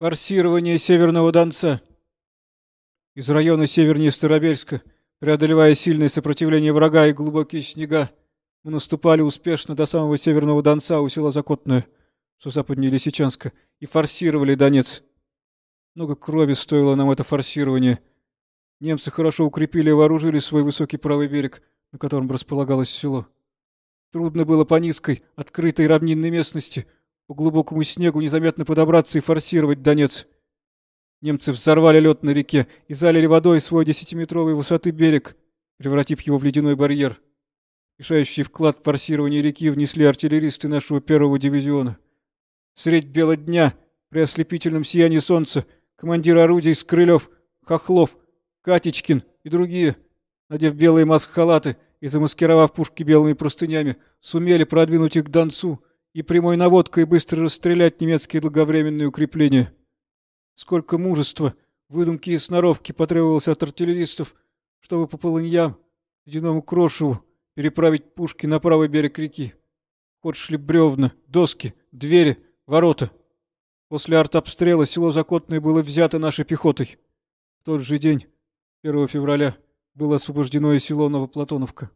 Форсирование Северного Донца. Из района севернее Старобельска, преодолевая сильное сопротивление врага и глубокие снега, мы наступали успешно до самого Северного Донца у села Закотное, что западнее Лисичанска, и форсировали Донец. Много крови стоило нам это форсирование. Немцы хорошо укрепили и вооружили свой высокий правый берег, на котором располагалось село. Трудно было по низкой, открытой равнинной местности — по глубокому снегу незаметно подобраться и форсировать Донец. Немцы взорвали лед на реке и залили водой свой десятиметровой высоты берег, превратив его в ледяной барьер. Решающий вклад в форсирование реки внесли артиллеристы нашего первого дивизиона. Средь бела дня, при ослепительном сиянии солнца, командир орудий Скрылев, Хохлов, Катечкин и другие, надев белые маск-халаты и замаскировав пушки белыми простынями, сумели продвинуть их к Донцу — и прямой наводкой быстро расстрелять немецкие долговременные укрепления. Сколько мужества, выдумки и сноровки потребовалось от артиллеристов, чтобы по полыньям, ледяному крошеву, переправить пушки на правый берег реки. ход шли бревна, доски, двери, ворота. После артобстрела село Закотное было взято нашей пехотой. В тот же день, 1 февраля, было освобождено и село Новоплатоновка.